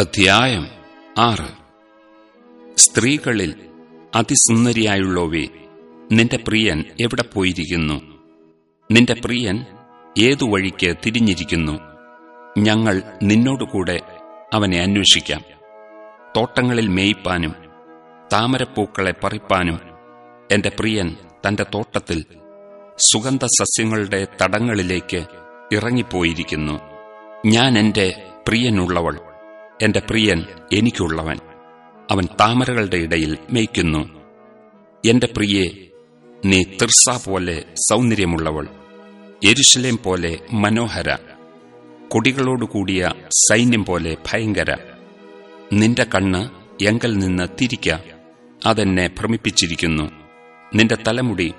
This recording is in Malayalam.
അധ്യായം ആറ്. സ്ത്രീകളിൽ അതിസുന്ദരിയായുള്ളവേ നിന്റെ പ്രിയൻ എവിടെ പോയിരിക്കുന്നു? നിന്റെ പ്രിയൻ ഏതു വഴിക്ക് തിരിഞ്ഞിരിക്കുന്നു? ഞങ്ങൾ നിന്നോടുകൂടെ അവനെ അന്വേഷിക്കാം. തോട്ടങ്ങളിൽ മേയ്പ്പാനും താമരപ്പൂക്കളെ പറിപ്പാനും എന്റെ പ്രിയൻ തന്റെ തോട്ടത്തിൽ സുഗന്ധ സസ്യങ്ങളുടെ തടങ്ങളിലേക്ക് ഇറങ്ങിപ്പോയിരിക്കുന്നു. ഞാൻ എന്റെ പ്രിയനുള്ളവൾ. എന്റെ പ്രിയൻ എനിക്കുള്ളവൻ. അവൻ താമരകളുടെ ഇടയിൽ മേയ്ക്കുന്നു. എന്റെ പ്രിയെ നീ തിർസ പോലെ സൗന്ദര്യമുള്ളവൾ. എരുശലേം പോലെ മനോഹര. കൊടികളോടുകൂടിയ സൈന്യം പോലെ ഭയങ്കര. നിന്റെ കണ്ണ് എങ്കൽ നിന്ന് തിരിക്ക. അതെന്നെ ഭ്രമിപ്പിച്ചിരിക്കുന്നു. നിന്റെ തലമുടി